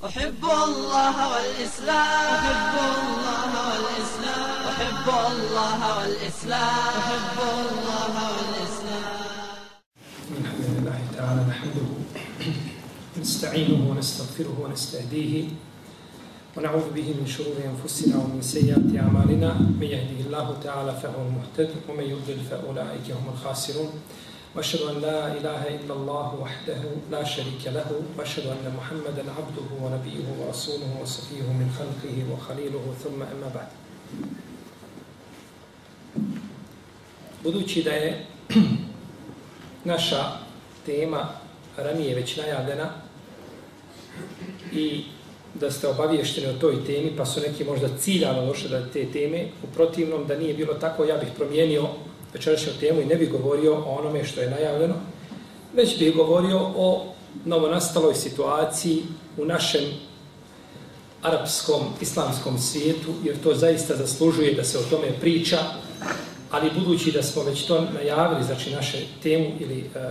أحب الله والإسلام. أحب الله والإسلام. أحب الله والإسلام. أحب الله والإسلام. الحمد لله تعالى نحمده نستعينه ونستغفره ونستهديه ونعوذ به من شرور أنفسنا ومن سيئات أعمالنا. من يهده الله تعالى فهو المهتد ومن يضلل فأولئك هم الخاسرون. وأشهد أن لا إله إلا الله وحده لا شريك له وأشهد أن محمدا عبده ونبيه ورسوله وصفيه من خلقه وخليله ثم أما بعد. Budući da je naša tema ranije već najavljena i da ste obavješteni o toj temi, pa su neki možda ciljano došli da te teme, u protivnom da nije bilo tako, ja bih promijenio večerašnju temu i ne bi govorio o onome što je najavljeno, već bi govorio o novonastaloj situaciji u našem arapskom, islamskom svijetu, jer to zaista zaslužuje da se o tome priča, ali budući da smo već to najavili, znači naše temu ili uh,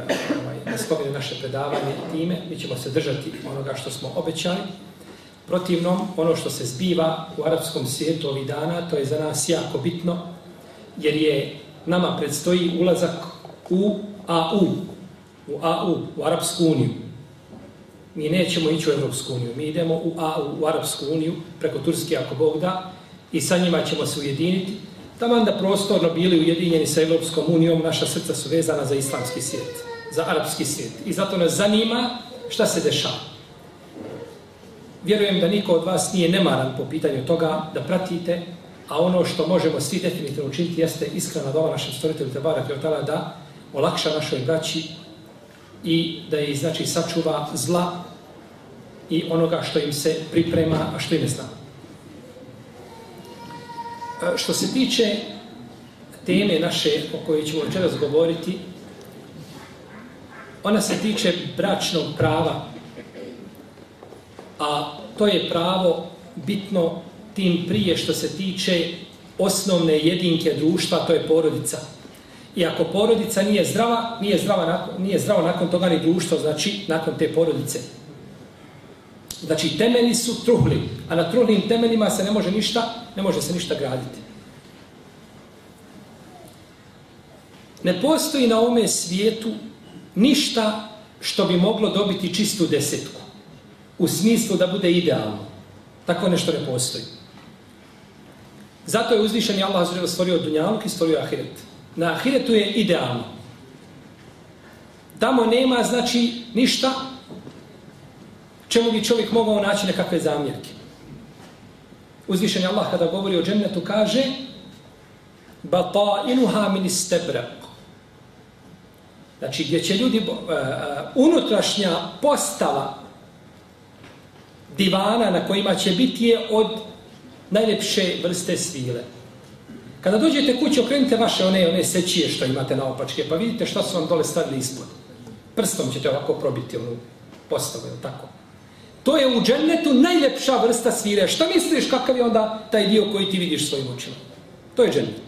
ovaj, naslovili naše predavanje time, mi ćemo se držati onoga što smo obećali. Protivnom, ono što se zbiva u arapskom svijetu ovih dana, to je za nas jako bitno, jer je nama predstoji ulazak u AU, u AU, u Arapsku uniju. Mi nećemo ići u Evropsku uniju, mi idemo u AU, u Arapsku uniju, preko Turske ako Bog da, i sa njima ćemo se ujediniti. Tamo da prostorno bili ujedinjeni sa Evropskom unijom, naša srca su vezana za islamski svijet, za arapski svijet. I zato nas zanima šta se dešava. Vjerujem da niko od vas nije nemaran po pitanju toga da pratite a ono što možemo svi definitivno učiniti jeste iskrena dova našem stvoritelju Tebara Kjotala da olakša našoj braći i da je znači sačuva zla i onoga što im se priprema, a što im ne zna. E, što se tiče teme naše o kojoj ćemo večeras govoriti, ona se tiče bračnog prava, a to je pravo bitno tim prije što se tiče osnovne jedinke društva, to je porodica. I ako porodica nije zdrava, nije, zdrava nakon, nije zdravo nakon toga ni društvo, znači nakon te porodice. Znači temeli su truhli, a na truhlim temeljima se ne može ništa, ne može se ništa graditi. Ne postoji na ome svijetu ništa što bi moglo dobiti čistu desetku. U smislu da bude idealno. Tako nešto ne postoji. Zato je uzvišen i Allah stvorio dunjaluk i stvorio ahiret. Na ahiretu je idealno. Tamo nema, znači, ništa čemu bi čovjek mogao naći nekakve zamjerke. Uzvišen je Allah kada govori o džennetu kaže Batainuha min istebrak. Znači, gdje će ljudi, uh, unutrašnja postava divana na kojima će biti je od najljepše vrste svile. Kada dođete kući, okrenite vaše one, one sećije što imate na opačke, pa vidite šta su vam dole stavili ispod. Prstom ćete ovako probiti onu postavu, je tako? To je u džennetu najljepša vrsta svile. Šta misliš kakav je onda taj dio koji ti vidiš svojim očima? To je džennet.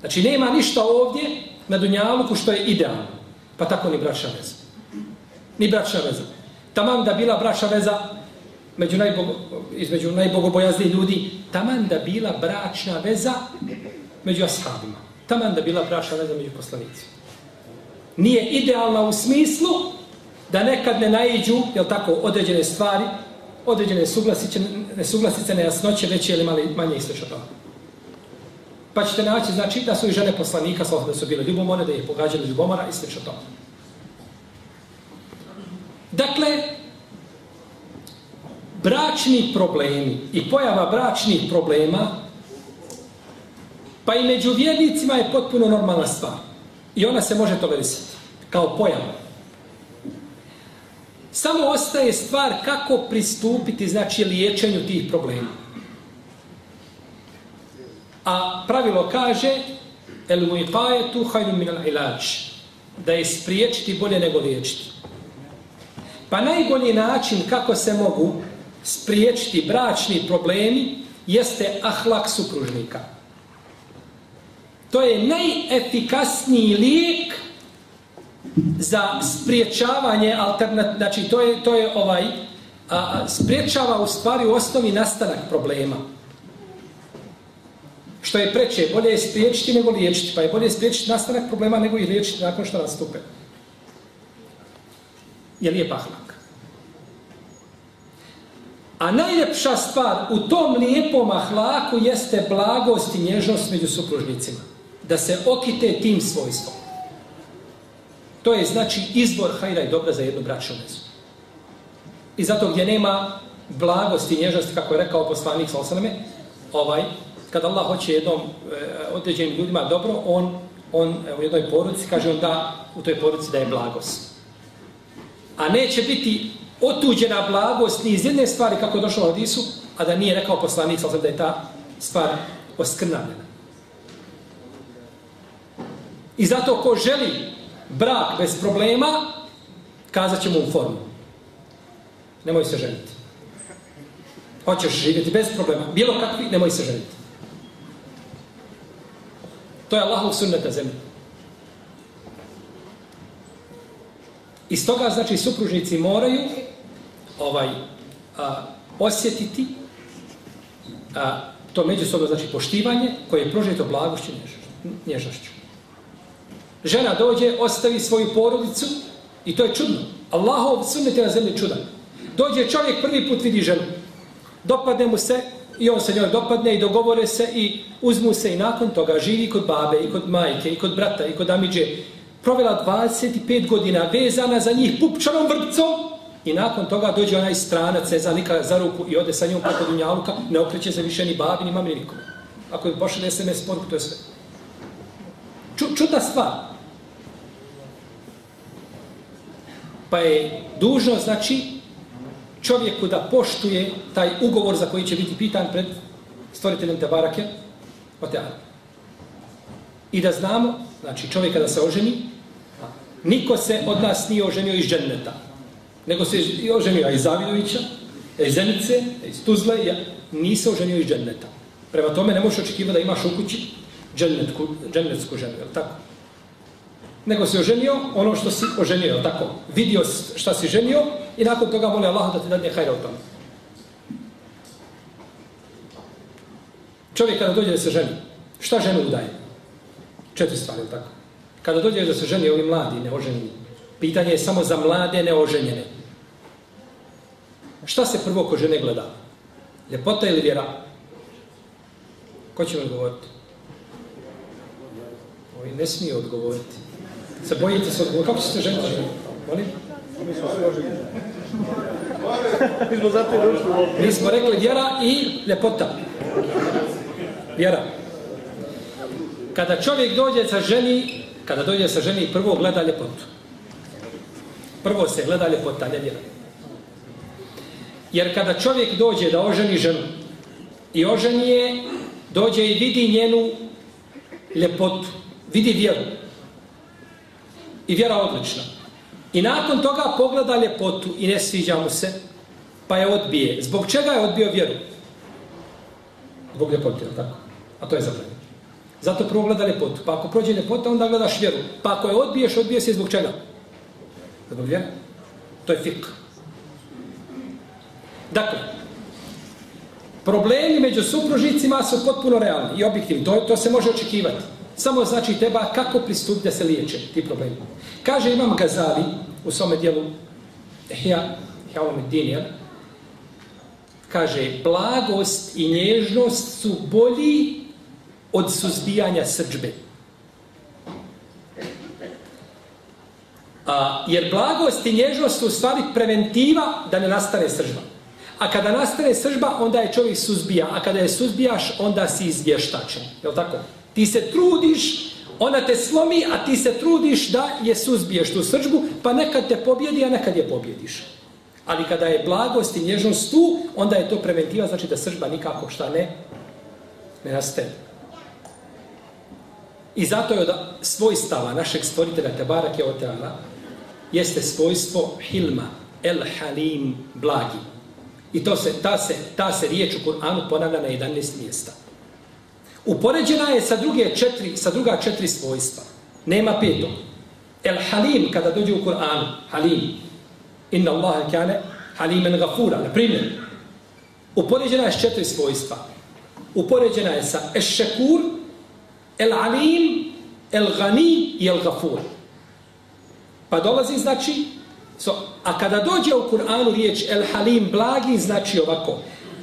Znači, nema ništa ovdje na Dunjaluku što je idealno. Pa tako ni braća veza. Ni braća veza. Tamam da bila braća veza među najbogo, između najbogobojazni ljudi, taman da bila bračna veza među ashabima. Taman da bila bračna veza među poslanicima. Nije idealna u smislu da nekad ne naiđu, jel tako, određene stvari, određene suglasice, nesuglasice, nejasnoće, veće ili mali, manje i slično toga. Pa ćete naći, znači, da su i žene poslanika, da su bile ljubomore, da je pogađali ljubomora i slično toga. Dakle, bračni problemi i pojava bračnih problema pa i među vjernicima je potpuno normalna stvar. I ona se može tolerisati kao pojava. Samo ostaje stvar kako pristupiti znači liječenju tih problema. A pravilo kaže el muiqajetu hajnu minal ilač da je spriječiti bolje nego liječiti. Pa najbolji način kako se mogu spriječiti bračni problemi jeste ahlak supružnika. To je najefikasniji lijek za spriječavanje alternat, znači to je, to je ovaj a, spriječava u stvari u osnovi nastanak problema. Što je preče, bolje je spriječiti nego liječiti, pa je bolje spriječiti nastanak problema nego i liječiti nakon što nastupe. Je li je pa pahlak? A najljepša stvar u tom lijepom ahlaku jeste blagost i nježnost među supružnicima. Da se okite tim svojstvom. To je znači izbor hajra i dobra za jednu braću vezu. I zato gdje nema blagosti i nježnosti, kako je rekao poslanik sa osaname, ovaj, kad Allah hoće jednom e, određenim ljudima dobro, on, on e, u jednoj poruci kaže on da u toj poruci da je blagost. A neće biti otuđena blagost ni iz jedne stvari kako je došlo u Hadisu, a da nije rekao poslanik sa da je ta stvar oskrnavljena. I zato ko želi brak bez problema, kazat će mu u formu. Nemoj se ženiti. Hoćeš živjeti bez problema. Bilo kakvi, nemoj se ženiti. To je Allahov sunnet na zemlji. I stoga, znači, supružnici moraju ovaj a, osjetiti a, to međusobno, znači, poštivanje koje je prožeto blagošću nježnošću. Žena dođe, ostavi svoju porodicu i to je čudno. Allahov sunnet je na zemlji čudan. Dođe čovjek, prvi put vidi ženu. Dopadne mu se i on se njoj dopadne i dogovore se i uzmu se i nakon toga živi kod babe i kod majke i kod brata i kod amiđe. Provela 25 godina vezana za njih pupčanom vrpcom i nakon toga dođe onaj stranac, ne zna nikada za ruku i ode sa njom preko dunjaluka, ne okreće se više ni babi ni mami ni. Ako je pošalje SMS poruku, to je sve. Ču, čudna stvar. Pa je dužno, znači, čovjeku da poštuje taj ugovor za koji će biti pitan pred stvoriteljem Tebarake o Teala. I da znamo, znači čovjek kada se oženi, niko se od nas nije oženio iz dženneta, nego se i oženio iz Zavidovića, iz Zenice, iz Tuzle, ja, nisi oženio iz dženneta. Prema tome ne možeš očekivati da imaš u kući džennetku, džennetsku ženu, je tako? nego se oženio ono što si oženio, je tako? Vidio šta si ženio i nakon toga moli Allah da ti dadne hajra u tome. Čovjek kada dođe da se ženi, šta ženu udaje? Četiri stvari, je tako? Kada dođe da se ženi ovi mladi, neoženjeni, pitanje je samo za mlade neoženjene. Šta se prvo ko žene gleda? Ljepota ili vjera? Ko će mi odgovoriti? Ovi ne smije odgovoriti. Se bojite se odgovor. Kako ćete ženiti ženu? Molim? Mi smo sve oženili. Mi smo zato došli. Mi smo rekli vjera i ljepota. Vjera. Kada čovjek dođe sa ženi, kada dođe sa ženi, prvo gleda ljepotu. Prvo se gleda ljepota, ne vjera. Jer kada čovjek dođe da oženi ženu i oženi je, dođe i vidi njenu ljepotu, vidi vjeru, I vjera odlična. I nakon toga pogleda ljepotu i ne sviđa mu se, pa je odbije. Zbog čega je odbio vjeru? Zbog ljepote, je tako? A to je zabranjeno. Zato prvo gleda ljepotu. Pa ako prođe ljepota, onda gledaš vjeru. Pa ako je odbiješ, odbije se zbog čega? Zbog vjera. To je fik. Dakle, problemi među supružnicima su potpuno realni i objektivni. To, to se može očekivati. Samo znači treba kako pristupiti da se liječe ti problemi. Kaže Imam Gazali u svome dijelu Hja, Hjalom Dinija, kaže, blagost i nježnost su bolji od suzbijanja srđbe. A, jer blagost i nježnost su u stvari preventiva da ne nastane sržba. A kada nastane sržba, onda je čovjek suzbija. A kada je suzbijaš, onda si izvještačen. Je tako? Ti se trudiš, ona te slomi, a ti se trudiš da je suzbiješ tu sržbu, pa nekad te pobjedi, a nekad je pobjediš. Ali kada je blagost i nježnost tu, onda je to preventiva, znači da sržba nikako šta ne, ne nastaje. I zato je od svojstava našeg stvoritelja Tebarak je Oteana, jeste svojstvo Hilma, El Halim, blagi. I to se, ta, se, ta se riječ u Kur'anu ponavlja na 11 mjesta. Upoređena je sa druge četiri, sa druga četiri svojstva. Nema peto. El Halim, kada dođe u Kur'anu, Halim, inna Allahe kane halimen gafura, na primjer, upoređena je s četiri svojstva. Upoređena je sa ešekur, el alim, el gani i el gafur. Pa dolazi, znači, so, a kada dođe u Kur'anu riječ el halim blagi, znači ovako,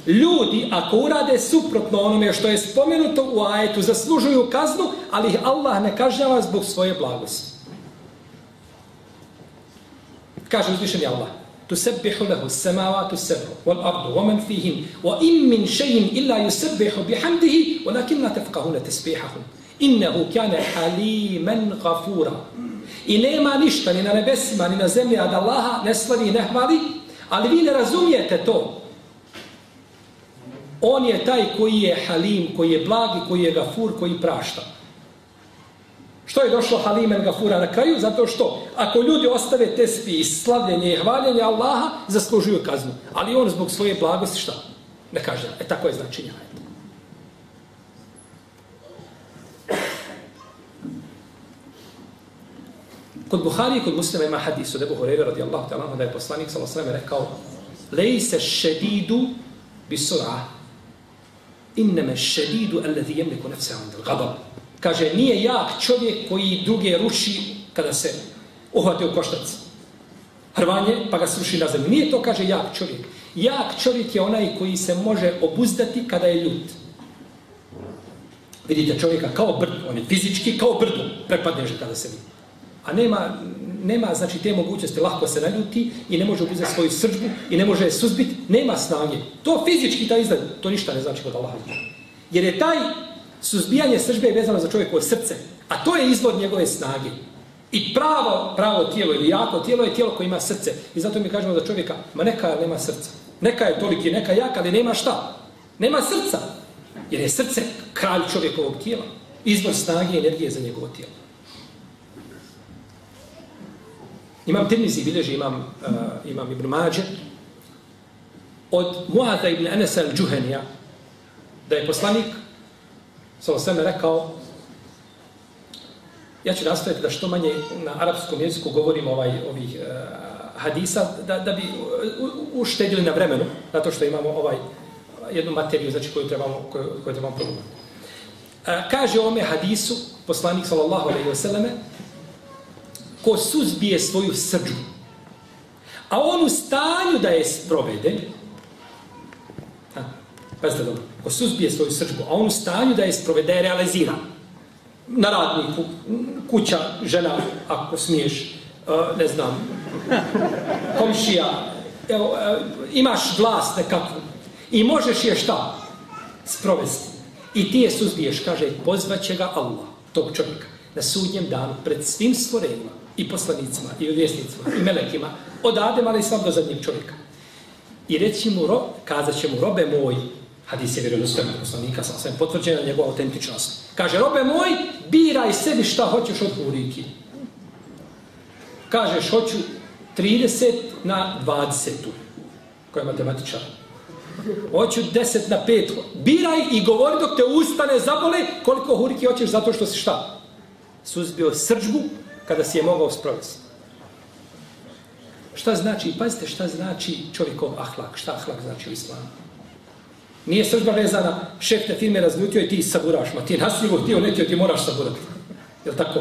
ljudi ako urade suprotno onome što je spomenuto u ajetu, zaslužuju kaznu, ali ih Allah ne kažnjava zbog svoje blagosti. Kaže uzvišeni Allah, تسبح له السماوات السبع والأرض ومن فيهن وإن من شيء إلا يسبح بحمده ولكن لا تفقهون تسبيحهم إنه كان حليما غفورا I nema ništa ni na nebesima, ni na zemlji, a da Allaha ne slavi i ne hvali, ali vi ne razumijete to. On je taj koji je halim, koji je blagi, koji je gafur, koji prašta. Što je došlo Halimen Gafura na kraju? Zato što ako ljudi ostave tespi i slavljenje i hvaljenje Allaha, zaslužuju kaznu. Ali on zbog svoje blagosti šta? Ne kaže. E tako je značenje. Kod Buhari i kod muslima ima hadis od Ebu Horeira radijallahu ta'ala da je poslanik s.a.v. rekao Lejse šedidu bi sura inneme šedidu alladhi jemliku nefse andal gadab Kaže, nije jak čovjek koji druge ruši kada se uhvate u koštac. Hrvanje, pa ga sruši na zemlju. Nije to, kaže, jak čovjek. Jak čovjek je onaj koji se može obuzdati kada je ljut. Vidite čovjeka kao brd, on je fizički kao brdo, prepadne kada se vidi. A nema, nema znači te mogućnosti, lahko se naljuti i ne može obuzdati svoju srđbu i ne može je suzbiti, nema snage. To fizički taj izgled, to ništa ne znači kod Allaha. Jer je taj Suzbijanje sržbe vezano za čovjekovo srce, a to je izvod njegove snage. I pravo, pravo tijelo ili jako tijelo je tijelo koje ima srce. I zato mi kažemo za čovjeka, ma neka nema srca. Neka je toliki, neka jaka, ali nema šta? Nema srca. Jer je srce kralj čovjekovog tijela. Izvor snage i energije za njegovo tijelo. Imam Tirmizi, bilježi, imam, uh, imam Ibn Mađe, od Muata ibn Anasa al-đuhenija, da je poslanik sa sam rekao, ja ću nastaviti da što manje na arapskom jeziku govorim ovaj, ovih uh, hadisa, da, da bi uh, uštedili na vremenu, zato što imamo ovaj jednu materiju znači, koju trebamo, koju, koju trebamo promati. Uh, kaže ome hadisu, poslanik sallallahu alaihi wasallame, ko suzbije svoju srđu, a on u stanju da je sprovede, Pazite dobro, ko suzbije svoju srđbu, a on u stanju da je sprovede, realizira na radniku, kuća, žena, ako smiješ, e, ne znam, komšija, evo, e, imaš vlast nekakvu i možeš je šta? Sprovesti. I ti je suzbiješ, kaže, pozvaće ga Allah, tog čovjeka, na sudnjem danu, pred svim stvorenima, i poslanicima, i vjesnicima, i melekima, od Adem, ali sam do zadnjeg čovjeka. I reći mu, ro, kazat će mu, robe moj, Hadis je vjerodostojan poslanika, sam sam potvrđena njegova autentičnost. Kaže, robe moj, biraj sebi šta hoćeš od huriki. Kažeš, hoću 30 na 20. Koja je matematičar? Hoću 10 na 5. Biraj i govori dok te ustane zabole koliko huriki hoćeš zato što si šta? Suzbio srđbu kada si je mogao sprovesti. Šta znači, pazite šta znači čovjekov ahlak, šta ahlak znači u islamu. Nije sržba vezana, šef te firme razljutio i ti saburaš, ma ti je nasiljivo htio, netio ti moraš saburati. Je tako?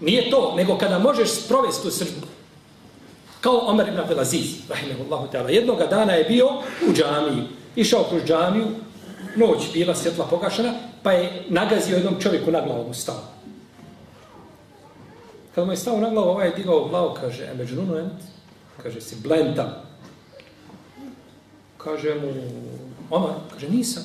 Nije to, nego kada možeš sprovesti tu sržbu. Kao Omer ibn Abdelaziz, rahimahullahu ta'ala. Jednoga dana je bio u džamiji, išao kroz džamiju, noć bila svjetla pogašena, pa je nagazio jednom čovjeku na glavu stao. Kad mu je stao na glavu, ovaj je digao glavu, kaže, e među nunu, kaže, si blendan. Kaže mu, Omar, kaže, nisam.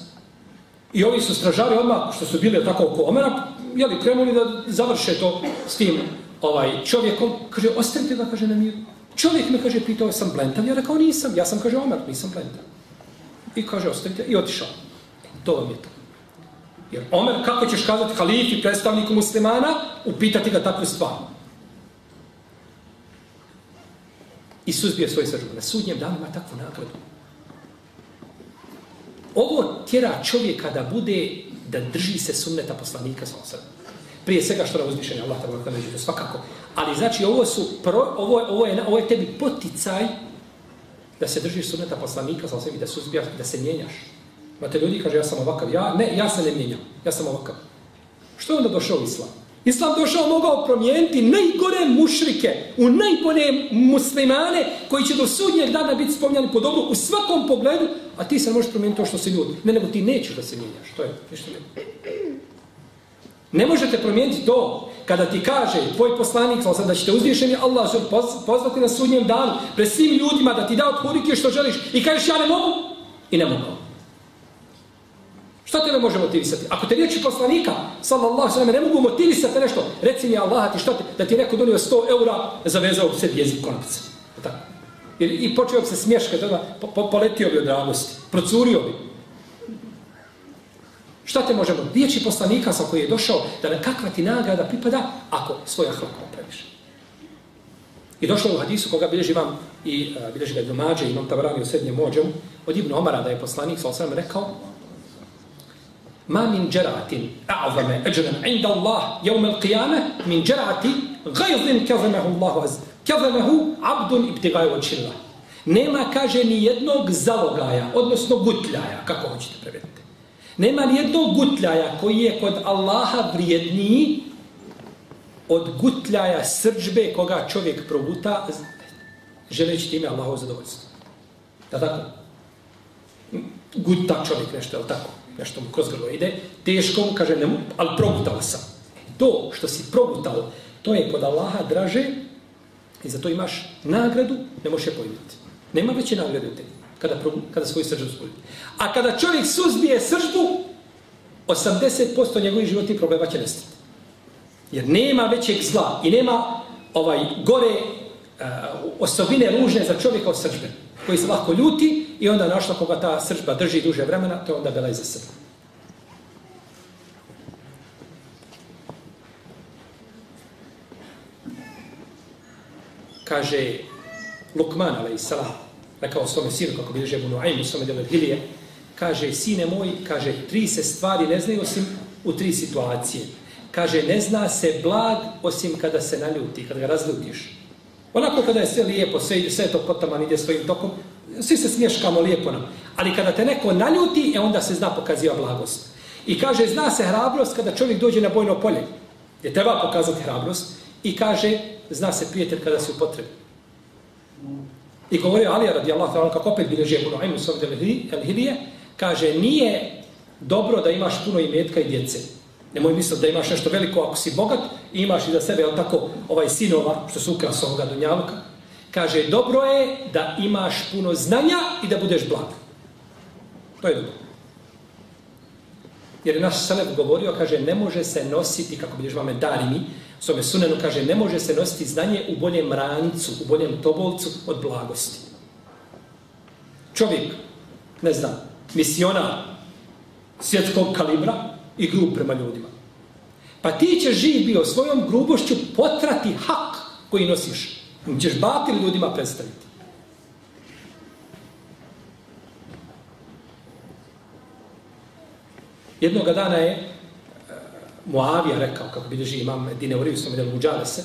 I ovi su stražari odmah, što su bili tako oko Omara, jeli, krenuli da završe to s tim ovaj, čovjekom. Kaže, ostavite ga, kaže, na miru. Čovjek me, kaže, pitao, sam blentan? Ja rekao, nisam. Ja sam, kaže, Omar, nisam blentan. I kaže, ostavite, i otišao. E, to vam je to. Jer Omer, kako ćeš kazati halifi, predstavniku muslimana, upitati ga takvu stvar. I suzbio svoje srđu. Na sudnjem danu ima takvu nagradu ovo tjera čovjeka da bude, da drži se sunneta poslanika sa osam. Prije svega što nam uzmišljanje Allah, tako da među svakako. Ali znači ovo su, pro, ovo, ovo, je, ovo je tebi poticaj da se držiš sunneta poslanika, sa i da suzbijaš, da se mijenjaš. Imate ljudi kaže ja sam ovakav, ja ne, ja se ne mijenjam, ja sam ovakav. Što je onda došao islam? Islam došao mogao promijeniti najgore mušrike, u najbolje muslimane koji će do sudnjeg dana biti spomljani po dobru u svakom pogledu, a ti se možeš promijeniti to što se ljudi. Ne, nego ti nećeš da se mijenjaš. To je ništa ne. Ne možete promijeniti to kada ti kaže tvoj poslanik, da ćete uzvišeni Allah pozvati na sudnjem danu pred svim ljudima da ti da otpurike što želiš i kažeš ja ne mogu i ne mogu. Šta tebe može motivisati? Ako te riječi poslanika, sallallahu sallam, ne mogu motivisati nešto, reci mi Allah ti šta te, da ti neko donio 100 eura, zavezao bi sebi jezik konac. Tako. I, I počeo bi se smješkati, po, po, poletio bi od radosti, procurio bi. Šta te možemo? Riječi poslanika sa koji je došao, da na kakva ti nagrada pripada, ako svoj ahlak popraviš. I došlo u hadisu koga bilježi vam i uh, bilježi ga domađe, imam tavarani u srednjem mođemu, od Ibn Omara da je poslanik sa osam rekao, ma min džeratin a'zame ajran 'inda Allah jevme al-qiyamah min džerati gajzin kazamahu Allah az kazamahu 'abdun ibtigha'i wajhillah nema kaže ni jednog zalogaja odnosno gutljaja kako hoćete prevediti. nema ni jednog gutljaja koji je kod Allaha vrijedniji od gutljaja srđbe koga čovjek probuta želeći time Allahov zadovoljstvo. Da tako? Guta čovjek nešto, je li tako? Nešto mu kroz grlo ide, teško mu, kaže, ne mu, ali progutao sam. To što si progutao, to je kod Allaha draže i za to imaš nagradu, ne možeš je pojmiti. Nema veće nagrade u tebi, kada, kada svoju sržbu spojiti. A kada čovjek suzbije sržbu, 80% njegovih životnih problema će nestati. Jer nema većeg zla i nema ovaj gore uh, osobine ružne za čovjeka od sržbe koji se lako ljuti i onda našla koga ta srđba drži duže vremena, to je onda bela iza sebe. Kaže Lukman, ali i salam, rekao svome sinu, kako bilježe Bunu u svome delu Hilije, kaže, sine moj, kaže, tri se stvari ne znaju osim u tri situacije. Kaže, ne zna se blag osim kada se naljuti, kada ga razljutiš. Onako kada je sve lijepo, sve, sve to potaman ide svojim tokom, svi se smješkamo lijepo nam. Ali kada te neko naljuti, e onda se zna pokaziva blagost. I kaže, zna se hrabrost kada čovjek dođe na bojno polje, gdje treba pokazati hrabrost, i kaže, zna se prijatelj kada se upotrebi. I govori Ali radijallahu ta'ala, kako opet bilježi Ebu Noimu Sovde ovdje kaže, nije dobro da imaš puno imetka i djece. Nemoj misliti da imaš nešto veliko ako si bogat i imaš i za sebe jel tako ovaj sinova što su ukras ovoga dunjaluka. Kaže, dobro je da imaš puno znanja i da budeš blag. To je dobro. Jer je naš Selef govorio, kaže, ne može se nositi, kako bi vame darimi, s ove sunenu, kaže, ne može se nositi znanje u boljem rancu, u boljem tobolcu od blagosti. Čovjek, ne znam, misionar svjetskog kalibra, i grub prema ljudima. Pa ti ćeš živ bio svojom grubošću potrati hak koji nosiš. Ćeš batil ljudima predstaviti. Jednoga dana je uh, Muavija rekao, kako bilježi imam Dine Uriju, sam vidjel Muđalese,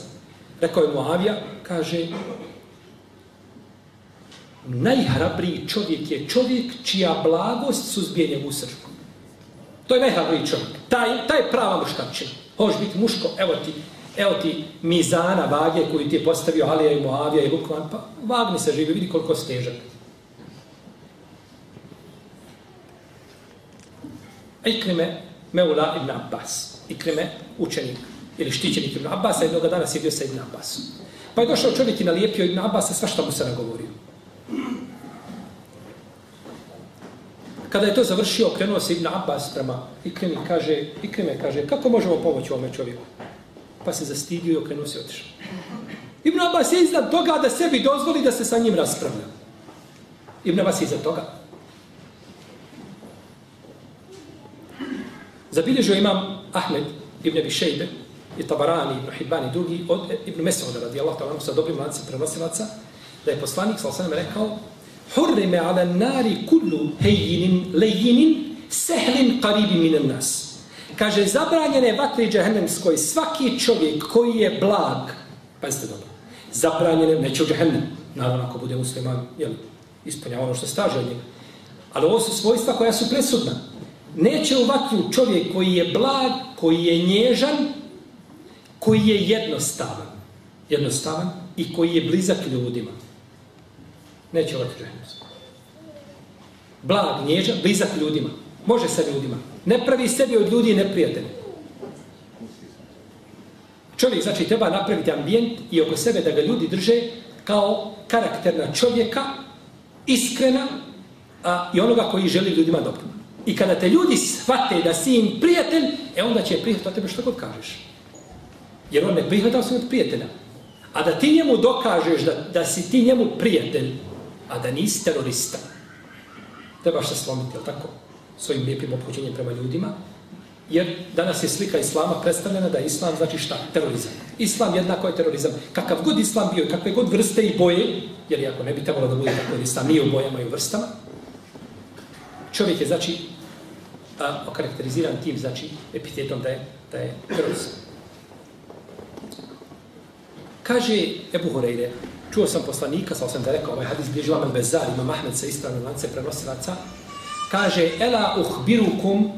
rekao je Muavija, kaže, najhrabriji čovjek je čovjek čija blagost suzbije njegovu srđbu. To je najhrabriji čovjek. Taj, taj prava muškačina. Hoš biti muško, evo ti, evo ti mizana vage koju ti je postavio Alija i Moavija i Lukman, pa vagni se živi, vidi koliko je težak. Ikrime Meula ibn Abbas. Ikrime učenik ili štićenik ibn Abbas, jednog dana sjedio sa ibn Abbasom. Pa je došao čovjek i nalijepio ibn Abbas, sva šta mu se nagovorio. Kada je to završio, krenuo se Ibn Abbas prema Ikrimi, kaže, Ikrime kaže, kako možemo pomoći ovome čovjeku? Pa se zastidio i okrenuo se otišao. Ibn Abbas je iznad toga da sebi dozvoli da se sa njim raspravlja. Ibn Abbas je iznad toga. Zabilježio imam Ahmed ibn Abi Šejbe i Tabarani ibn Hibban i drugi od Ibn Mesauda radijallahu ta'ala sa dobrim lancem prenosilaca da je poslanik sa osanem rekao Hurrime ala nari kullu hejinin lejinin sehlin qaribin minan nas. Kaže, zabranjene vatri džehennemskoj svaki čovjek koji je blag, pazite dobro, zabranjene, neće u džehennem, naravno ako bude musliman, jel, ispunjava ono što staže od njega. Ali ovo su svojstva koja su presudna. Neće u vatru čovjek koji je blag, koji je nježan, koji je jednostavan. Jednostavan i koji je blizak ljudima. Neće u vatru Blag, nježan, blizak ljudima. Može sa ljudima. Ne pravi sebi od ljudi neprijatelje. Čovjek znači treba napraviti ambijent i oko sebe da ga ljudi drže kao karakterna čovjeka, iskrena a, i onoga koji želi ljudima dobro. I kada te ljudi shvate da si im prijatelj, e onda će prihvatati tebe što god kažeš. Jer on ne prihvata se od prijatelja. A da ti njemu dokažeš da, da si ti njemu prijatelj, a da nisi terorista, trebaš se slomiti, je tako? Svojim lijepim obhođenjem prema ljudima, Jer danas je slika islama predstavljena da je islam znači šta? Terorizam. Islam jednako je terorizam. Kakav god islam bio, kakve god vrste i boje, jer ako ne bi trebalo da bude tako, jer islam nije u bojama i u vrstama, čovjek je znači a, okarakteriziran tim, znači epitetom da je, da je terorizam. Kaže Ebu Horeire, čuo sam poslanika, sa osam da rekao, ovaj hadis bliži vam bezar, imam Ahmed sa ispravnim lance prenosilaca, kaže, ela uhbirukum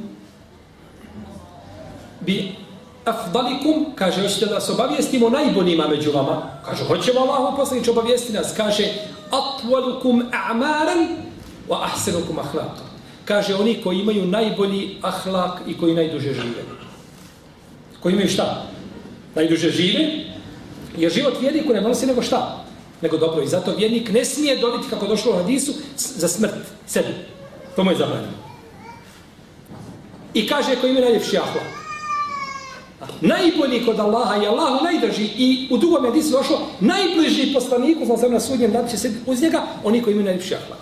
bi afdalikum, kaže, hoćete da se obavijestimo najboljima među vama? Kaže, hoćemo Allah poslanić obavijesti nas. Kaže, atvalukum a'maran wa ahsanukum ahlak. Kaže, oni koji imaju najbolji ahlak i koji najduže žive. Koji imaju šta? Najduže žive, jer život vjerniku ne nosi nego šta? Nego dobro. I zato vjernik ne smije dobiti, kako došlo u hadisu, za smrt sebi. To mu je zabranjeno. I kaže, koji ima najljepši ahlak najbolji kod Allaha i Allahu najdrži i u drugom disu došlo najbliži poslaniku sa sam na sudnjem danu će se uz njega oni koji imaju najljepši ahlak.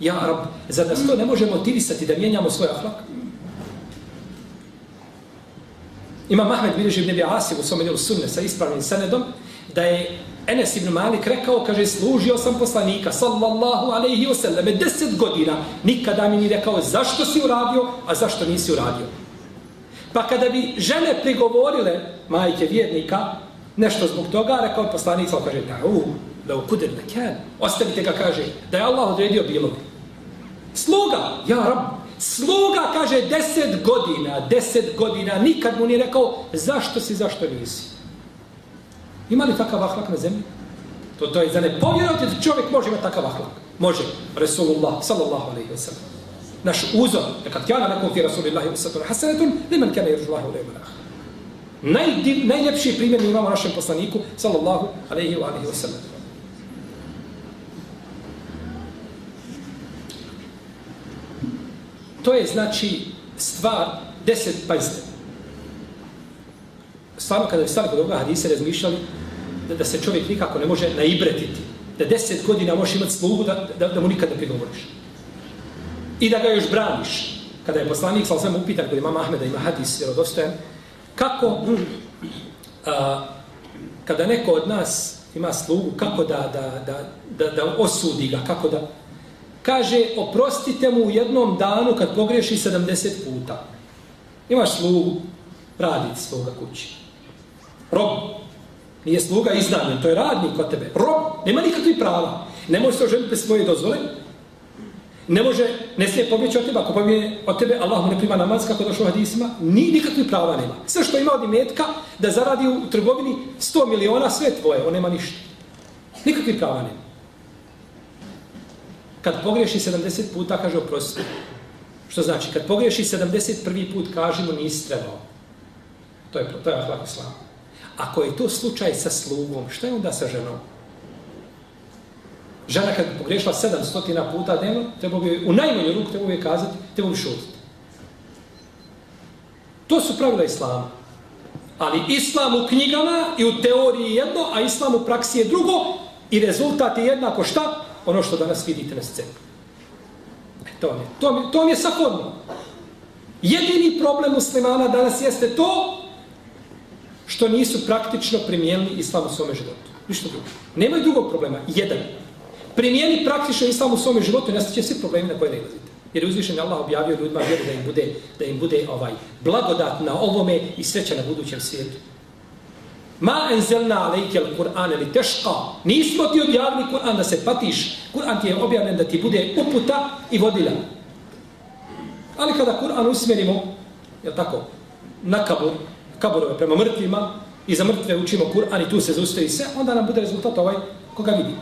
Ja, Rab, za nas to ne može motivisati da mijenjamo svoj ahlak? Ima Mahmed Bilježi ibn Abi Asif u svome djelu sunne sa ispravnim sanedom da je Enes ibn Malik rekao, kaže, služio sam poslanika, sallallahu alaihi wa sallam, deset godina, nikada mi ni rekao zašto si uradio, a zašto nisi uradio. Pa kada bi žene prigovorile majke vjernika nešto zbog toga, rekao poslanik, sal kaže, da, u, da ukudir na kjen, ostavite ga, kaže, da je Allah odredio bilo bi. Sluga, ja rab, sluga, kaže, deset godina, deset godina, nikad mu nije rekao, zašto si, zašto nisi. Ima li takav ahlak na zemlji? To, to je za ne povjerovati da čovjek može imati takav ahlak. Može. Resulullah, sallallahu alaihi wa sallam naš uzor, kad kjana nakon fi Rasulillahi usatun hasanetun, liman kjana iržu Allahu lejman ah. Naj, najljepši primjer mi imamo našem poslaniku, sallallahu alaihi wa alaihi wa sallam. To je znači stvar deset, pazite. Stvarno kada bi stali kod ovoga hadisa razmišljali da, da se čovjek nikako ne može naibretiti. Da deset godina možeš imati slugu da, da, da mu nikad ne prigovoriš i da ga još braniš. Kada je poslanik sa osvijem upitan kod imama Ahmeda, ima hadis vjerodostojan, kako a, kada neko od nas ima slugu, kako da, da, da, da, da osudi ga, kako da kaže, oprostite mu u jednom danu kad pogreši 70 puta. Imaš slugu, radi svoga kući. Rob, nije sluga iznadnjen, to je radnik od tebe. Rob, nema nikakvih prava. Ne može se oženiti bez svoje dozvole, ne može, ne smije pobjeći od tebe, ako pobjeći od tebe, Allah mu ne prima namaz, kako došlo u hadisima, ni nikakvih prava nema. Sve što ima od imetka, da zaradi u trgovini 100 miliona, sve tvoje, on nema ništa. Nikakvih prava nema. Kad pogriješi 70 puta, kaže oprosti. Što znači? Kad pogriješi 71. put, kaže mu nisi trebao. To je, to je ahlak islam. Ako je to slučaj sa slugom, šta je onda sa ženom? Žena kad bi pogrešila 700 puta dnevno, treba bi u najmanju ruku treba bi kazati, treba bi šutiti. To su pravila islama. Ali islam u knjigama i u teoriji jedno, a islam u praksi je drugo i rezultat je jednako šta? Ono što danas vidite na sceni. E, to, je, to, je, to je sakodno. Jedini problem muslimana danas jeste to što nisu praktično primijenili islam u svome životu. Ništa drugo. Nema drugog problema. Jedan primijeni praktično islam u svome životu i nastaće svi problemi na koje ne ilazite. Jer uzvišen Allah objavio ljudima vjeru da im bude, da im bude ovaj blagodat na ovome i sreća na budućem svijetu. Ma enzelna alejke al Kur'an ili teška. Nismo ti objavili Kur'an da se patiš, Kur'an ti je objavljen da ti bude uputa i vodilja. Ali kada Kur'an usmjerimo, je tako, na kabur, kaburove prema mrtvima, i za mrtve učimo Kur'an i tu se zaustavi sve, onda nam bude rezultat ovaj koga vidi.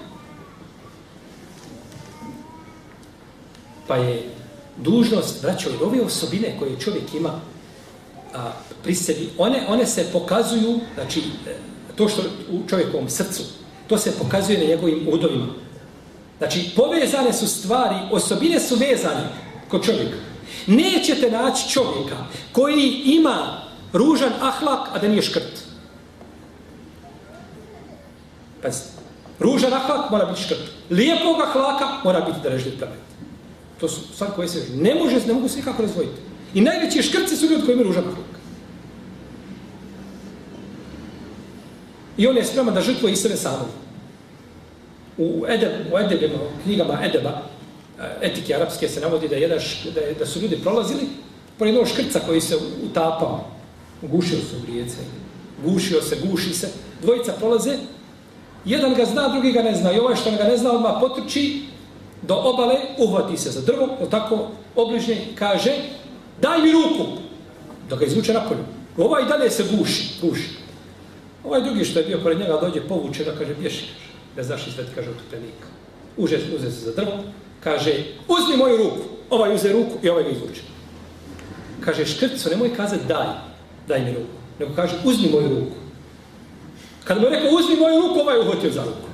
Pa je dužnost, braćo, i ove osobine koje čovjek ima a, pri sebi, one, one se pokazuju, znači, e, to što u čovjekovom srcu, to se pokazuje na njegovim udovima. Znači, povezane su stvari, osobine su vezane kod čovjeka. Nećete naći čovjeka koji ima ružan ahlak, a da nije škrt. Pazite, ružan ahlak mora biti škrt. Lijepog ahlaka mora biti drežljiv pamet. To su stvari koje se ne može, ne mogu se nikako razvojiti. I najveći škrci su ljudi koji imaju ružan ahlak. I on je spreman da žrtvuje i sebe samom. U, edeb, u edebima, u knjigama Edeba, eh, etike arapske se navodi da, jedan, da, je, da su ljudi prolazili pored jednog škrca koji se utapao. Gušio se u rijece. Gušio se, guši se. Dvojica prolaze Jedan ga zna, drugi ga ne zna. I ovaj što ga ne zna, odmah potrči do obale, uhvati se za drvo, o tako obližnje, kaže, daj mi ruku, da ga izvuče napolju. Ovaj dalje se guši, guši. Ovaj drugi što je bio pored njega dođe, povuče da kaže, bješi, ne znaš izveti, kaže, otupenika. Uže, uze se za drvo, kaže, uzmi moju ruku. Ovaj uze ruku i ovaj ga izvuče. Kaže, škrco, nemoj kazati daj, daj mi ruku. Nego kaže, uzmi moju ruku. Kad mu rekao, uzmi moju ruku, ovaj uhvatio za ruku.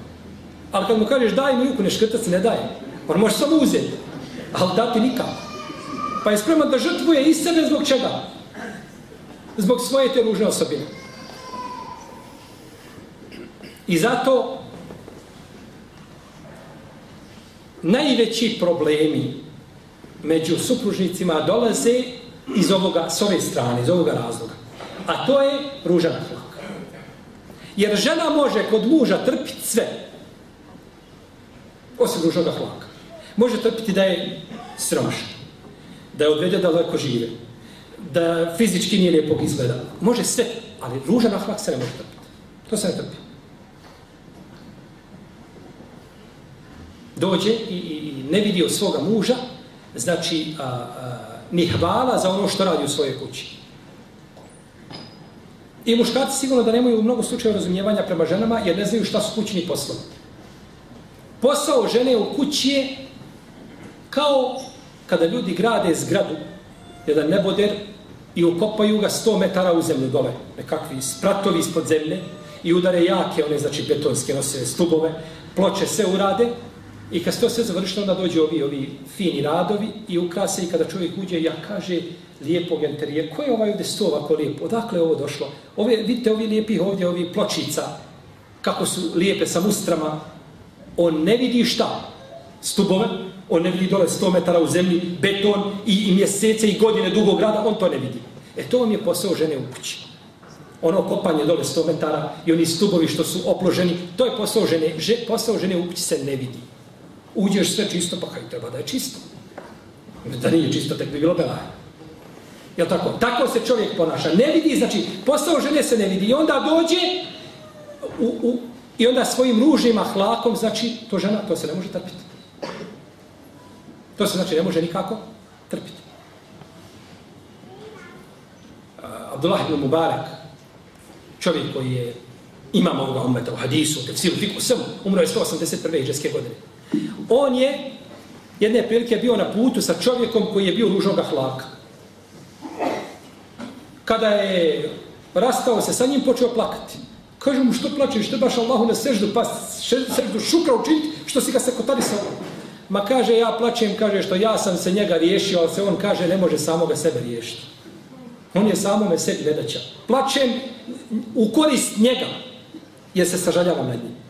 Ali kad mu kažeš, daj mi ruku, ne škrta se ne daje. On može samo uzeti, ali dati nikako. Pa je spreman da žrtvuje i sebe zbog čega? Zbog svoje te ružne osobine. I zato najveći problemi među supružnicima dolaze iz ovoga, s ove strane, iz ovoga razloga. A to je ružan ahlak. Jer žena može kod muža trpiti sve. Osim ružnog ahlaka. Može trpiti da je sromašan. Da je odvede da lako žive. Da fizički nije lijepog izgleda. Može sve. Ali ružan ahlak se ne može trpiti. To se ne trpi. Dođe i, i ne vidi od svoga muža, znači, a, a, ni hvala za ono što radi u svojoj kući. I muškarci sigurno da nemaju u mnogo slučajeva razumijevanja prema ženama jer ne znaju šta su kućni poslovi. Posao žene u kući je kao kada ljudi grade zgradu, jedan neboder i ukopaju ga 100 metara u zemlju dole, nekakvi spratovi ispod zemlje i udare jake, one znači betonske nose stubove, ploče se urade i kad se to sve završilo, onda dođe ovi, ovi fini radovi i ukrase i kada čovjek uđe, ja kaže, lijepog enterije. Ko je ovaj ovdje sto ovako lijepo? Odakle je ovo došlo? Ove, vidite ovi lijepih ovdje, ovi pločica, kako su lijepe sa mustrama. On ne vidi šta? Stubove, on ne vidi dole 100 metara u zemlji, beton i, i mjesece i godine dugog rada, on to ne vidi. E to vam je posao žene u kući. Ono kopanje dole 100 metara i oni stubovi što su oploženi, to je posao žene. Že, posao žene u kući se ne vidi. Uđeš sve čisto, pa kaj treba da je čisto. Da nije čisto, tek bi bilo belaj. Je tako? Tako se čovjek ponaša. Ne vidi, znači, posao žene se ne vidi. I onda dođe u, u, i onda svojim ružnim ahlakom, znači, to žena, to se ne može trpiti. To se znači ne može nikako trpiti. Abdullah ibn Mubarak, čovjek koji je imam ovoga umeta u hadisu, u tefsiru, fiku, svemu, umro je 181. iđeske godine. On je jedne prilike bio na putu sa čovjekom koji je bio ružnog ahlaka kada je rastao se sa njim, počeo plakati. Kaže mu, što plačeš, što baš Allahu na seždu, pa seždu šukra učiniti, što si ga se kotarisao. Ma kaže, ja plačem, kaže, što ja sam se njega riješio, ali se on kaže, ne može samoga sebe riješiti. On je samome sebi nedaća. Plačem u korist njega, jer se sažaljavam nad njim.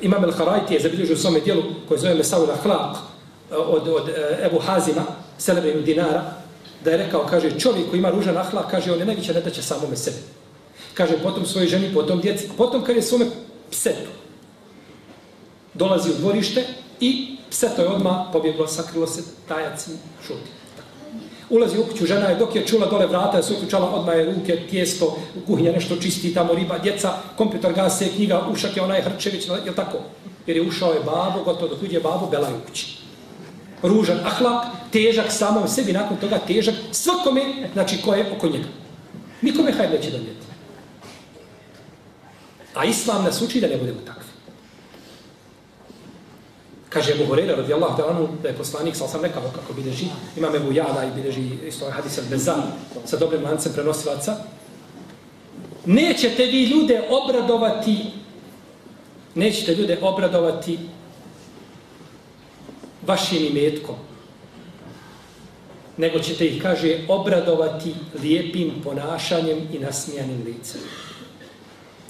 Imam El-Harajti je zabilježio u svome dijelu, koje zove Mesaul Ahlaq, e, od, od e, Ebu Hazima, Selebenu Dinara, da je rekao, kaže, čovjek koji ima ružan ahlak, kaže, on je najveća nedaća samome sebi. Kaže, potom svojoj ženi, potom djeci, potom kad je svome psetu. Dolazi u dvorište i pseto je odmah pobjeglo, sakrilo se, tajac i šuti. Ulazi u kuću, žena je dok je čula dole vrata, su uključala odmah je ruke, tijesto, u kuhinja nešto čisti, tamo riba, djeca, kompjuter gase, knjiga, ušak je onaj Hrčević, je tako? Jer je ušao je babo, gotovo dok uđe babo, bela je u kući. Ružan ahlak, težak samom sebi, nakon toga težak svakome, znači ko je oko njega. Nikome hajde neće donijeti. A islam nas uči da ne budemo takvi. Kaže Abu Horeira radijallahu ta'ala da je poslanik, sal sam rekao kako bileži, imam Ebu Jada i bileži isto ovaj hadis al sa dobrim lancem prenosilaca. Nećete vi ljude obradovati nećete ljude obradovati vašim imetkom, nego ćete ih, kaže, obradovati lijepim ponašanjem i nasmijanim licem.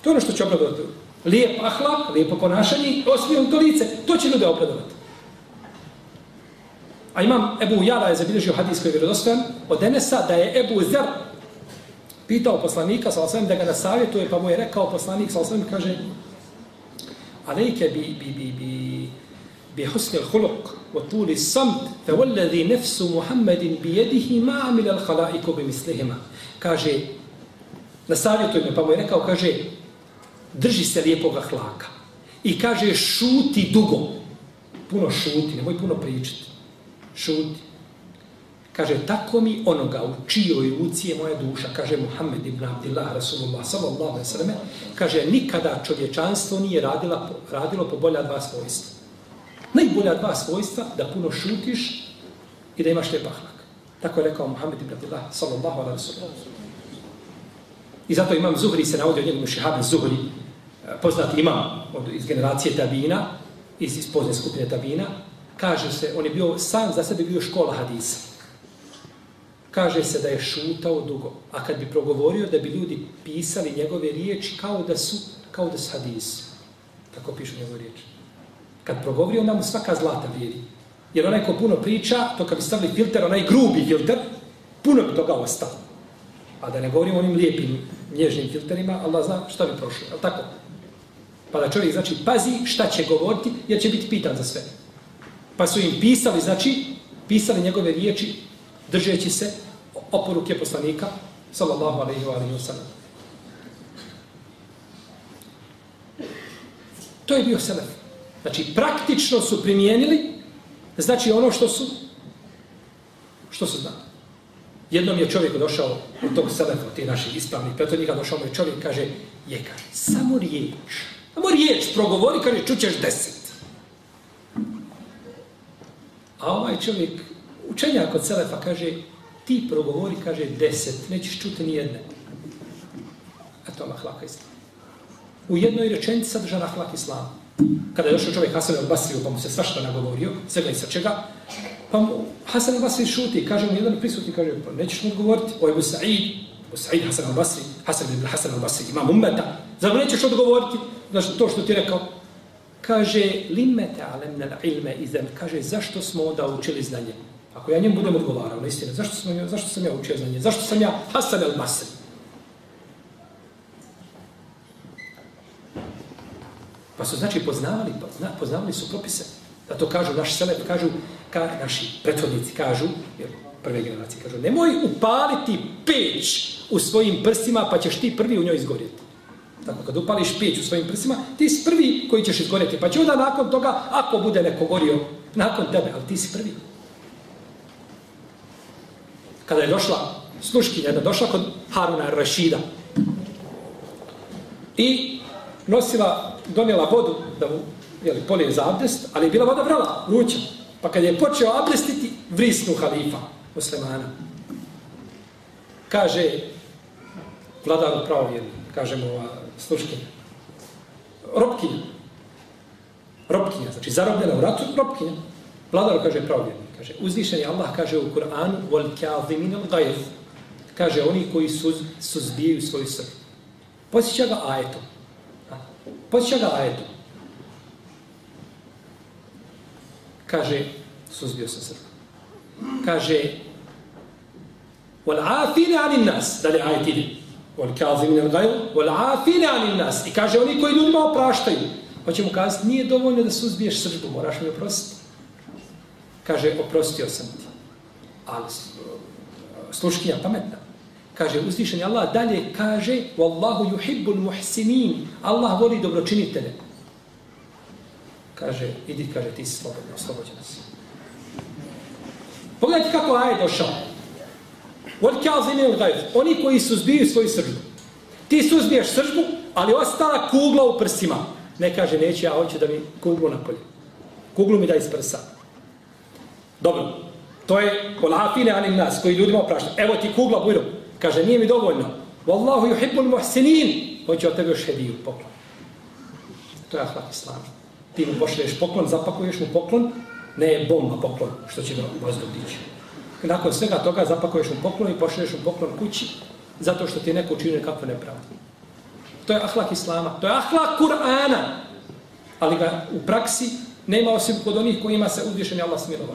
To je ono što će obradovati. Lijep ahlak, lijepo ponašanje i osmijem to lice. To će ljude obradovati. A imam Ebu Jara je zabilježio hadis koji je vjerodostojan od Enesa da je Ebu Zer pitao poslanika sa osvijem da ga nasavjetuje pa mu je rekao poslanik sa osvijem kaže alejke bi, bi, bi, bi, bi husni l'huluk wa tuli samt fe walladhi nefsu Muhammedin bi jedihi ma amil al halaiku bi mislihima kaže nasavjetuje me pa mu je rekao kaže drži se lijepog hlaka. I kaže, šuti dugo. Puno šuti, nemoj puno pričati. Šuti. Kaže, tako mi onoga u čijoj ruci je moja duša, kaže Muhammed ibn Abdillah, Rasulullah, sallallahu alaihi sallam, kaže, nikada čovječanstvo nije radila, radilo po bolja dva svojstva. Najbolja dva svojstva, da puno šutiš i da imaš lijep ahlak. Tako je rekao Muhammed ibn Abdillah, sallallahu alaihi sallam. I zato imam Zuhri, se navodio od njegu Zuhri, poznati imam od, iz generacije Tabina, iz, iz pozne skupine Tabina, kaže se, on je bio, sam za sebe bio škola hadisa. Kaže se da je šutao dugo, a kad bi progovorio da bi ljudi pisali njegove riječi kao da su, kao da su hadis. Tako pišu njegove riječi. Kad progovorio, onda mu svaka zlata vjeri. Jer onaj ko puno priča, to kad bi stavili filter, onaj grubi filter, puno bi toga ostalo. A da ne govorimo onim lijepim, nježnim filterima, Allah zna šta bi prošlo. Je tako? Pa da čovjek, znači, pazi šta će govoriti, jer će biti pitan za sve. Pa su im pisali, znači, pisali njegove riječi, držeći se oporuke poslanika, sallallahu alaihi wa alaihi wa sallam. To je bio selef. Znači, praktično su primijenili, znači ono što su, što su znali. Jednom je čovjek došao od tog selefa, ti naših ispravnih pretodnika, došao mu je čovjek, kaže, je, kaže, samo riječ, Samo riječ progovori, kaže, čućeš deset. A ovaj čovjek, učenjak od Selefa, kaže, ti progovori, kaže, deset, nećeš čuti ni jedne. A to je mahlaka islam. U jednoj rečenici sadrža mahlak islam. Kada je došao čovjek Hasan al-Basriju, pa mu se svašta nagovorio, svega i sa čega, pa mu Hasan al-Basri šuti, kaže mu jedan prisutni, kaže, pa nećeš mu odgovoriti, o Ebu Sa'id, Ebu Sa'id Hasan al-Basri, Hasan ibn Hasan al-Basri, imam ummeta, zar mu nećeš odgovoriti? na to što ti rekao, kaže, limete alemna ilme izem, kaže, zašto smo onda učili znanje? Ako ja njemu budem odgovarao, na istinu, zašto, sam, zašto sam ja učio znanje? Zašto sam ja Hasan al-Basri? Pa su znači poznavali, poznavali su propise. Da to kažu naš selep, kažu, ka, naši prethodnici kažu, jer prve generacije kažu, nemoj upaliti peć u svojim prsima, pa ćeš ti prvi u njoj izgorjeti. Tako, kad upališ peć u svojim prsima, ti si prvi koji ćeš izgorjeti. Pa će onda nakon toga, ako bude neko gorio, nakon tebe, ali ti si prvi. Kada je došla sluškinja, jedna došla kod Haruna Rašida i nosila, donijela vodu da mu jeli, polije za abdest, ali je bila voda vrala, vruća. Pa kad je počeo abdestiti, vrisnu halifa muslimana. Kaže, vladar pravovjerni, kaže mu ova sluškinja. Ropkinja. Ropkinja, znači zarobljena u ratu, ropkinja. Vladar kaže pravovjerni, kaže, uzvišen je Allah, kaže u Kur'anu, vol kjazimin al gajez, kaže oni koji suz, suzbijaju svoju srbu. Posjeća ga ajetom. Posjeća ga ajetom. Kaže, suzbio sam srbu. Kaže, wal عن anin nas, da li ajet ide. Wal kazimin al ghayr wal afina nas. I kaže oni koji ljudima opraštaju. Hoće mu kazati, nije dovoljno da suzbiješ srđbu, moraš mi oprostiti. Kaže, oprostio sam ti. Ali sluškinja pametna. Kaže, uzvišen Allah dalje kaže, Wallahu yuhibbul muhsinin. Allah voli dobročinitelje. kaže, idi, kaže, ti si slobodno, oslobođena si. Pogledajte kako je došao. Od kazine ne gajf. Oni koji suzbiju svoju sržbu. Ti suzbiješ sržbu, ali ostala kugla u prsima. Ne kaže, neće, ja hoću da mi kuglu napolje. Kuglu mi da iz prsa. Dobro, to je kolafine anim nas, koji ljudima oprašta. Evo ti kugla, bujro. Kaže, nije mi dovoljno. Wallahu yuhibbul muhsinin. Hoće od tebe još hediju, poklon. To je ahlak islama. Ti mu pošliješ poklon, zapakuješ mu poklon, ne je bomba poklon, što će do vozdu dići. Nakon svega toga zapakuješ u poklon i pošliješ u poklon kući, zato što ti je neko učinio kakve nepravdu. To je ahlak islama, to je ahlak Kur'ana. Ali ga u praksi nema osim kod onih kojima se uzvišen Allah smilovao.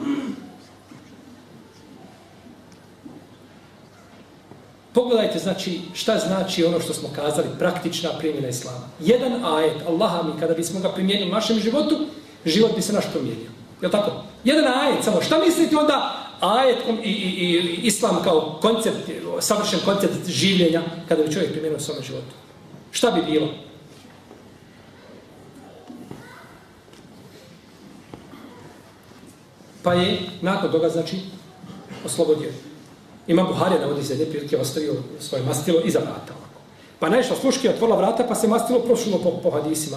Pogledajte, znači, šta znači ono što smo kazali, praktična primjena Islama. Jedan ajet, Allaha mi, kada bismo ga primijenili u našem životu, život bi se naš promijenio. Je tako? Jedan ajet, samo šta mislite onda ajet i, i, i Islam kao koncept, savršen koncept življenja, kada bi čovjek primijenio svome životu? Šta bi bilo? Pa je, nakon toga, znači, oslobodio. Ima Buharija navodi se jedne prilike ostavio svoje mastilo iza vrata. Ovako. Pa naišla sluški otvorila vrata pa se mastilo prošlo po, po hadisima.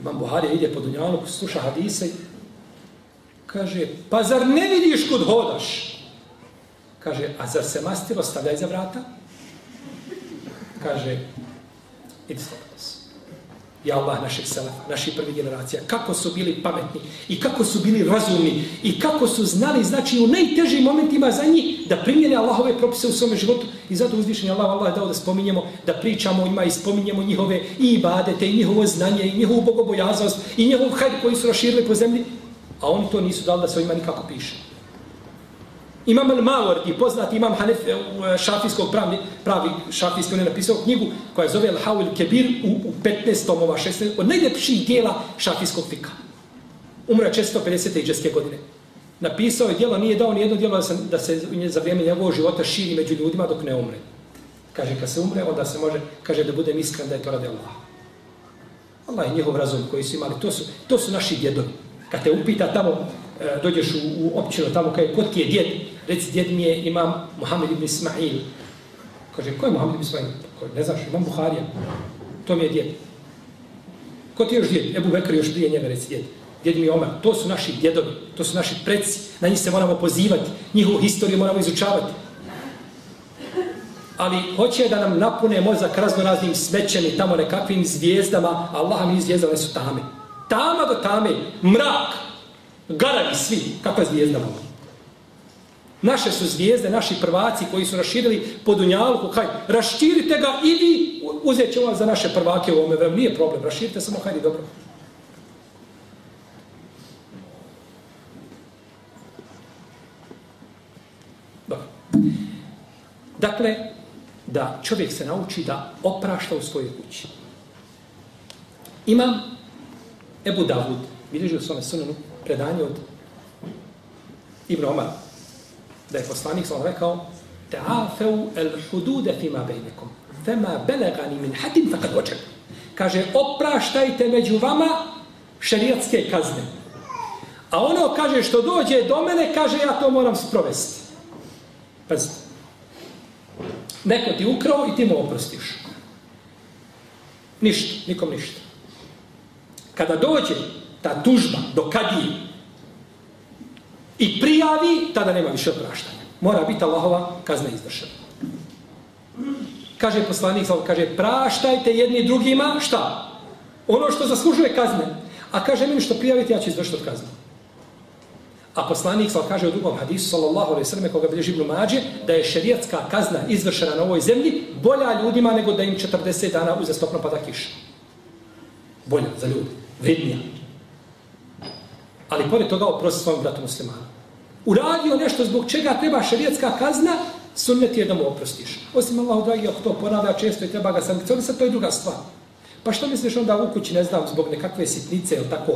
Imam Buharija ide po Dunjalu, sluša hadise kaže, pa zar ne vidiš kod hodaš? Kaže, a zar se mastilo stavlja iza vrata? Kaže, idi slobodno se ja Allah našeg selefa, naših prvih generacija, kako su bili pametni i kako su bili razumni i kako su znali, znači u najtežim momentima za njih da primjene Allahove propise u svome životu i zato uzvišenje Allah, Allah je dao da spominjemo, da pričamo ima i spominjemo njihove i ibadete i njihovo znanje i njihovu bogobojaznost i njihov hajd koji su raširili po zemlji, a oni to nisu dali da se o njima nikako piše. Imam al-Mawardi, poznati imam Hanef, e, e, šafijskog pravi, pravi šafijski, on je napisao knjigu koja je zove Al-Hawil Kebir u, u 15 tomova, 16, od najljepših dijela šafijskog fika. Umro je 450. iđeske godine. Napisao je dijelo, nije dao ni jedno dijelo da se, da se za vrijeme njegovog života širi među ljudima dok ne umre. Kaže, kad se umre, onda se može, kaže da bude iskren da je to radi Allah. Allah je njihov razum koji su imali. To su, to su naši djedovi. Kad te upita tamo, e, dođeš u, u općinu tamo, kaže, kod ti je djed, reci, djed mi je imam Muhammed ibn Ismail. Kaže, ko je Muhammed ibn Ismail? Kaže, ne znaš, imam Buharija. To mi je djed. Ko ti je još djed? Ebu Bekr još prije njega, reci, djed. Djed mi je Omer. To su naši djedovi, to su naši preci. Na njih se moramo pozivati, njihovu historiju moramo izučavati. Ali hoće da nam napune mozak razno raznim smećem i tamo nekakvim zvijezdama, Allah mi zvijezdale su tame. Tama do tame, mrak, garavi svi, kakva zvijezda mogu. Naše su zvijezde, naši prvaci koji su raširili po Dunjalku, haj, raširite ga i vi uzet ćemo za naše prvake u ovome vremenu. Nije problem, raširite samo, hajde, dobro. Dobro. Dakle, da čovjek se nauči da oprašta u svojoj kući. Imam Ebu Davud, bilježi u svome sunanu predanje od Ibn Omar, da je poslanik sam rekao ta'afeu el hudude fima bejnekom fema belegani min hadim fakad oček. Kaže opraštajte među vama šerijatske kazne. A ono kaže što dođe do mene kaže ja to moram sprovesti. Pazite. Neko ti ukrao i ti mu oprostiš. Ništa, nikom ništa kada dođe ta tužba do kadije i prijavi, tada nema više opraštanja. Mora biti Allahova kazna izvršena. Kaže poslanik, kaže, praštajte jedni drugima, šta? Ono što zaslužuje kazne. A kaže mi što prijavite, ja ću izvršiti od kazne. A poslanik sal kaže u drugom hadisu, sallallahu alaihi sellem koga bilježi Ibn Mađe, da je šerijatska kazna izvršena na ovoj zemlji bolja ljudima nego da im 40 dana uzastopno pada kiša. Bolja za ljude. Vrednija. Ali pored toga oprosti svom bratu muslimanu. Uradio nešto zbog čega treba šarijetska kazna, sunnet je da mu oprostiš. Osim Allahu dragi, ako to ponavlja često i treba ga sankcionisati, to je druga stvar. Pa što misliš onda u kući, ne znam, zbog nekakve sitnice, ili tako,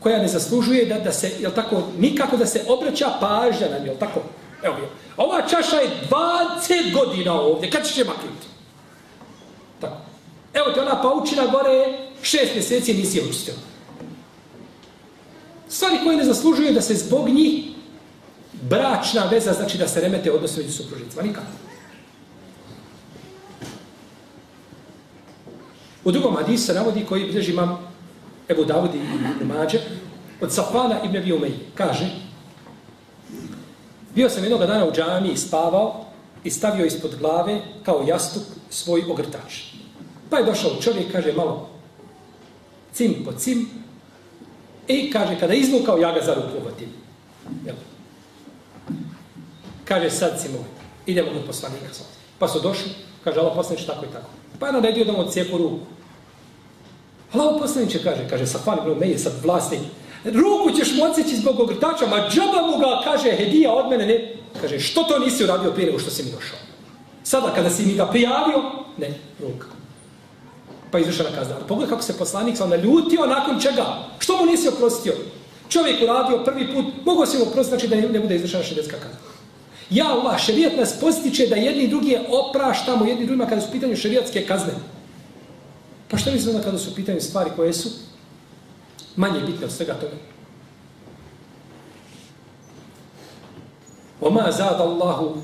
koja ne zaslužuje da, da se, jel tako, nikako da se obraća pažnja na nju, jel tako? Evo je. Ova čaša je 20 godina ovdje, kad će će maknuti? Tako. Evo ti ona paučina gore, šest mjeseci nisi je učistio. Stvari koje ne zaslužuju da se zbog njih bračna veza, znači da se remete odnose među supružnicima. Nikako. U drugom hadisu se navodi koji bilježi imam Ebu Davudi i Mađe od Safana ibn Abi Umeji. Kaže, bio sam jednog dana u džami i spavao i stavio ispod glave kao jastuk svoj ogrtač. Pa je došao čovjek, kaže malo, cim po cim, i kaže, kada izvukao, ja ga za ruku uvatim. Jel? Kaže, sad si moj, idemo kod poslanika. Pa su došli, kaže, Allah poslaniče, tako i tako. Pa je naredio da mu odcijepu ruku. Allah poslaniče kaže, kaže, Safan ibn Umeje, sad vlasnik, ruku ćeš mu odseći zbog ogrtača, ma džaba mu ga, kaže, hedija od mene, ne. Kaže, što to nisi uradio prije nego što si mi došao? Sada kada si mi ga prijavio, ne, ruka. Pa izvršena kazna. Ali pogledaj kako se poslanik sam naljutio, nakon čega? Što mu nisi oprostio? Čovjek uradio prvi put, mogo si mu oprostiti, znači da ne, ne bude izvršena šedetska kazna. Ja, Allah, šerijat nas postiče da jedni drugi opraštamo, jedni drugima kada su pitanju šerijatske kazne. Pa što mislim onda kada su pitanju stvari koje su manje bitne od svega toga? Oma zad Allahu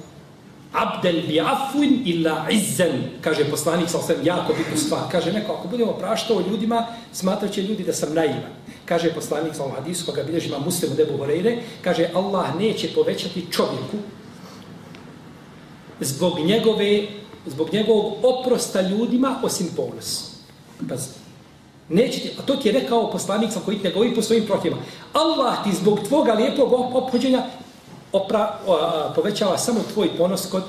abdel bi afun illa izzen, kaže poslanik sa osvijem, jako bitnu stvar. Kaže neko, ako budemo praštao ljudima, smatrat će ljudi da sam naivan. Kaže poslanik sa ovom hadisu, koga bilježima muslimu debu Horeire, kaže Allah neće povećati čovjeku zbog njegove zbog njegovog oprosta ljudima osim ponos. Pazi. Neće ti, a to ti je rekao poslanik sa koji te govori po svojim protivima. Allah ti zbog tvoga lijepog ophođenja opra, o, a, povećava samo tvoj ponos kod,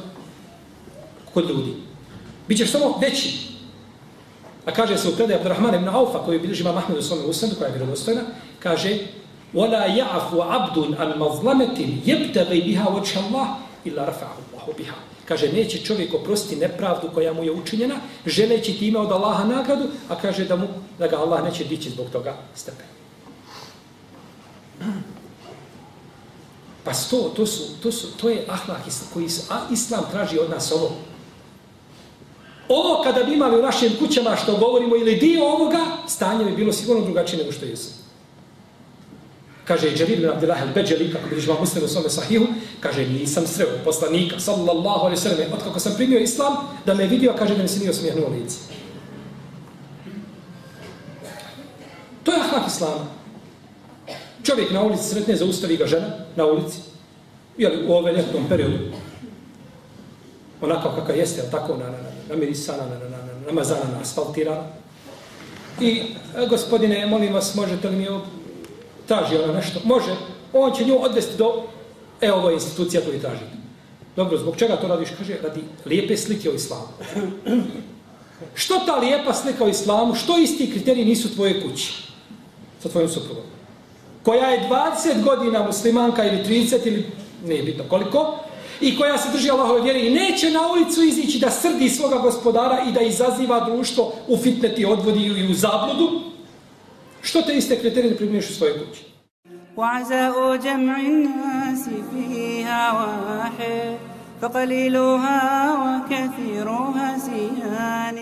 kod ljudi. Bićeš samo veći. A kaže se u predaj Abdurrahman ibn Aufa, koji bilježi ima Mahmed u svome usnadu, koja je vjerodostojna, kaže وَلَا يَعْفُ عَبْدٌ عَنْ مَظْلَمَةٍ يَبْتَغَيْ بِهَا وَجْهَ اللَّهِ إِلَّا رَفَعَهُ اللَّهُ بِهَا Kaže, neće čovjek oprostiti nepravdu koja mu je učinjena, želeći time od Allaha nagradu, a kaže da mu da ga Allah neće dići zbog toga stepen. Pa sto, to, su, to, su, to je ahlak koji su, a Islam traži od nas ovo. Ovo kada bi imali u našim kućama što govorimo ili dio ovoga, stanje bi bilo sigurno drugačije nego što je sad. Kaže Džarir bin Abdillah al-Beđeli, kako bi žima muslim u svome sahihu, kaže, nisam sreo poslanika, sallallahu alaihi sallam, od kako sam primio islam, da me vidio, kaže da mi se nije osmijehnuo lice. To je ahlak islama. Čovjek na ulici sretne, zaustavi ga žena na ulici, jel, u ove ljetnom periodu, onako kakav jeste, tako, na, na, na, na mirisana, na, na, na, na, namazana, na asfaltirana. I, e, gospodine, molim vas, možete li mi traži ona nešto, može, on će nju odvesti do, e, ovo je institucija koju tražite. Dobro, zbog čega to radiš? Kaže, radi lijepe slike o islamu. Što ta lijepa slika o islamu, što isti kriteriji nisu tvoje kući sa tvojom suprugom? Koja je 20 godina muslimanka ili 30 ili nije bitno koliko, i koja se drži Allahove vjere i neće na ulicu izići da srdi svoga gospodara i da izaziva društvo u fitneti, odvodi i u zabludu, Što te iste kriterije primiješ u svojoj kući? وعزاء جمع الناس فيها واحد فقليلها وكثيرها سيان